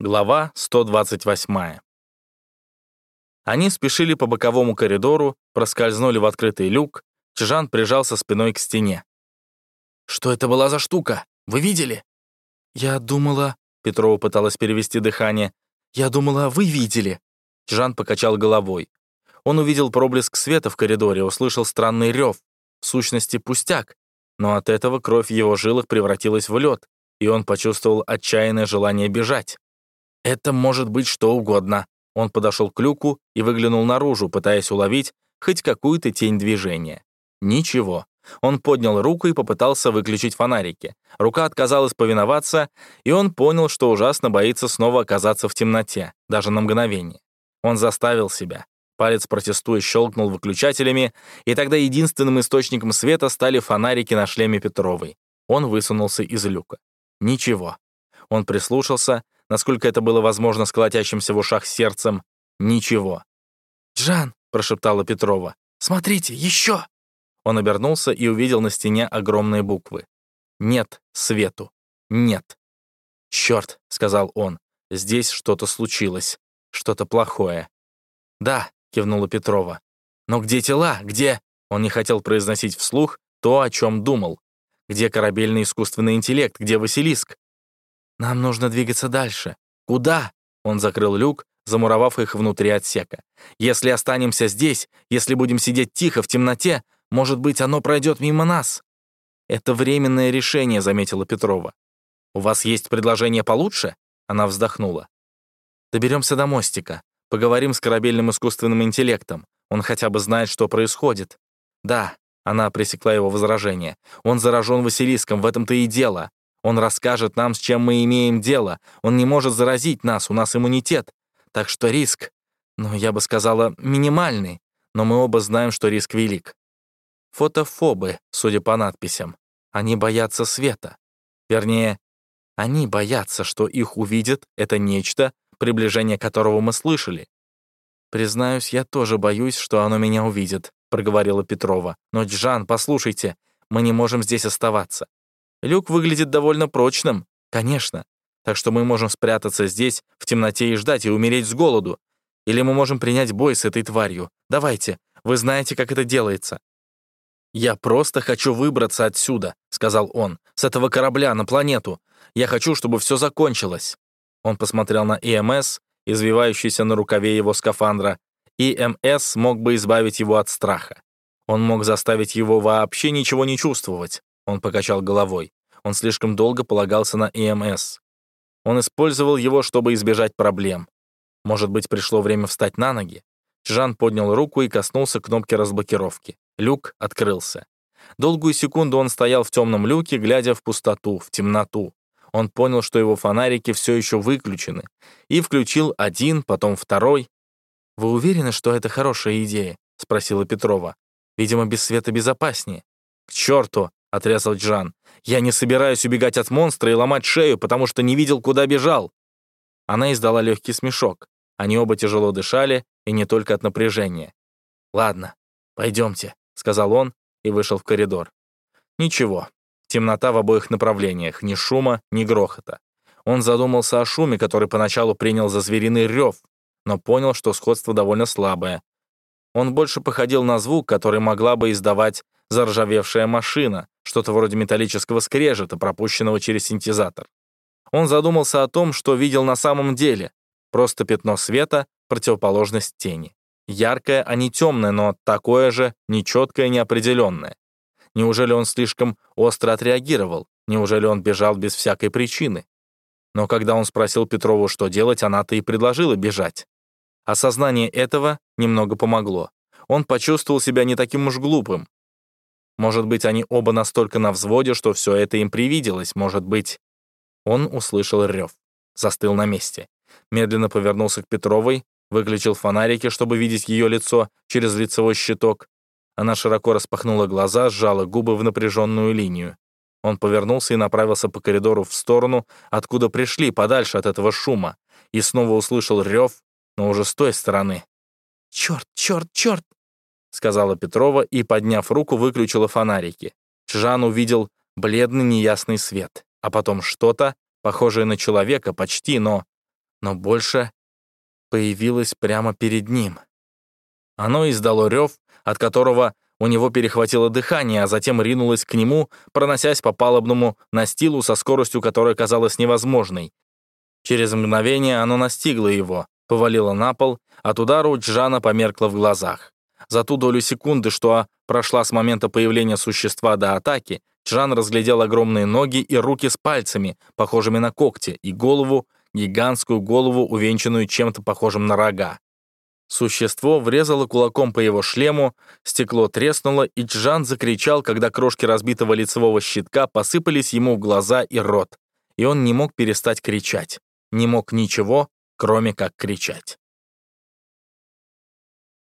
Глава 128. Они спешили по боковому коридору, проскользнули в открытый люк, Чжан прижался спиной к стене. «Что это была за штука? Вы видели?» «Я думала...» — Петрова пыталась перевести дыхание. «Я думала, вы видели». Чжан покачал головой. Он увидел проблеск света в коридоре, услышал странный рев. В сущности, пустяк. Но от этого кровь в его жилах превратилась в лед, и он почувствовал отчаянное желание бежать. Это может быть что угодно. Он подошел к люку и выглянул наружу, пытаясь уловить хоть какую-то тень движения. Ничего. Он поднял руку и попытался выключить фонарики. Рука отказалась повиноваться, и он понял, что ужасно боится снова оказаться в темноте, даже на мгновение. Он заставил себя. Палец протестуя щелкнул выключателями, и тогда единственным источником света стали фонарики на шлеме Петровой. Он высунулся из люка. Ничего. Он прислушался, насколько это было возможно с колотящимся в ушах сердцем, ничего. «Джан!» — прошептала Петрова. «Смотрите, еще!» Он обернулся и увидел на стене огромные буквы. «Нет свету. Нет». «Черт!» — сказал он. «Здесь что-то случилось. Что-то плохое». «Да», — кивнула Петрова. «Но где тела? Где...» Он не хотел произносить вслух то, о чем думал. «Где корабельный искусственный интеллект? Где Василиск?» «Нам нужно двигаться дальше. Куда?» Он закрыл люк, замуровав их внутри отсека. «Если останемся здесь, если будем сидеть тихо в темноте, может быть, оно пройдет мимо нас». «Это временное решение», — заметила Петрова. «У вас есть предложение получше?» Она вздохнула. «Доберемся до мостика. Поговорим с корабельным искусственным интеллектом. Он хотя бы знает, что происходит». «Да», — она пресекла его возражение. «Он заражен Василиском, в этом-то и дело. Он расскажет нам, с чем мы имеем дело. Он не может заразить нас, у нас иммунитет. Так что риск, ну, я бы сказала, минимальный, но мы оба знаем, что риск велик. Фотофобы, судя по надписям. Они боятся света. Вернее, они боятся, что их увидят это нечто, приближение которого мы слышали. «Признаюсь, я тоже боюсь, что оно меня увидит», — проговорила Петрова. «Но, Джан, послушайте, мы не можем здесь оставаться. Люк выглядит довольно прочным, конечно. Так что мы можем спрятаться здесь, в темноте и ждать, и умереть с голоду. Или мы можем принять бой с этой тварью. Давайте, вы знаете, как это делается». «Я просто хочу выбраться отсюда», — сказал он, «с этого корабля на планету. Я хочу, чтобы все закончилось». Он посмотрел на ИМС, извивающийся на рукаве его скафандра. ИМС мог бы избавить его от страха. Он мог заставить его вообще ничего не чувствовать. Он покачал головой. Он слишком долго полагался на ИМС. Он использовал его, чтобы избежать проблем. Может быть, пришло время встать на ноги? Жан поднял руку и коснулся кнопки разблокировки. Люк открылся. Долгую секунду он стоял в темном люке, глядя в пустоту, в темноту. Он понял, что его фонарики все еще выключены, и включил один, потом второй. «Вы уверены, что это хорошая идея?» — спросила Петрова. «Видимо, без света безопаснее». «К черту!» — отрезал Джан. «Я не собираюсь убегать от монстра и ломать шею, потому что не видел, куда бежал». Она издала легкий смешок. Они оба тяжело дышали, и не только от напряжения. «Ладно, пойдемте», — сказал он и вышел в коридор. Ничего, темнота в обоих направлениях, ни шума, ни грохота. Он задумался о шуме, который поначалу принял за звериный рев, но понял, что сходство довольно слабое. Он больше походил на звук, который могла бы издавать заржавевшая машина, что-то вроде металлического скрежета, пропущенного через синтезатор. Он задумался о том, что видел на самом деле. Просто пятно света, противоположность тени. Яркое, а не темное, но такое же, нечеткое, неопределенное. Неужели он слишком остро отреагировал? Неужели он бежал без всякой причины? Но когда он спросил Петрову, что делать, она-то и предложила бежать. Осознание этого немного помогло. Он почувствовал себя не таким уж глупым. Может быть, они оба настолько на взводе, что все это им привиделось, может быть. Он услышал рев, застыл на месте, медленно повернулся к Петровой, выключил фонарики, чтобы видеть ее лицо через лицевой щиток. Она широко распахнула глаза, сжала губы в напряженную линию. Он повернулся и направился по коридору в сторону, откуда пришли, подальше от этого шума, и снова услышал рев, но уже с той стороны. «Черт, черт, черт!» Сказала Петрова и, подняв руку, выключила фонарики. Чжан увидел бледный неясный свет, а потом что-то, похожее на человека почти, но но больше появилось прямо перед ним. Оно издало рев, от которого у него перехватило дыхание, а затем ринулось к нему, проносясь по палубному настилу со скоростью, которая казалась невозможной. Через мгновение оно настигло его, повалило на пол, от удара у Джана померкло в глазах. За ту долю секунды, что прошла с момента появления существа до атаки, Чжан разглядел огромные ноги и руки с пальцами, похожими на когти, и голову, гигантскую голову, увенчанную чем-то похожим на рога. Существо врезало кулаком по его шлему, стекло треснуло, и Чжан закричал, когда крошки разбитого лицевого щитка посыпались ему в глаза и рот. И он не мог перестать кричать. Не мог ничего, кроме как кричать.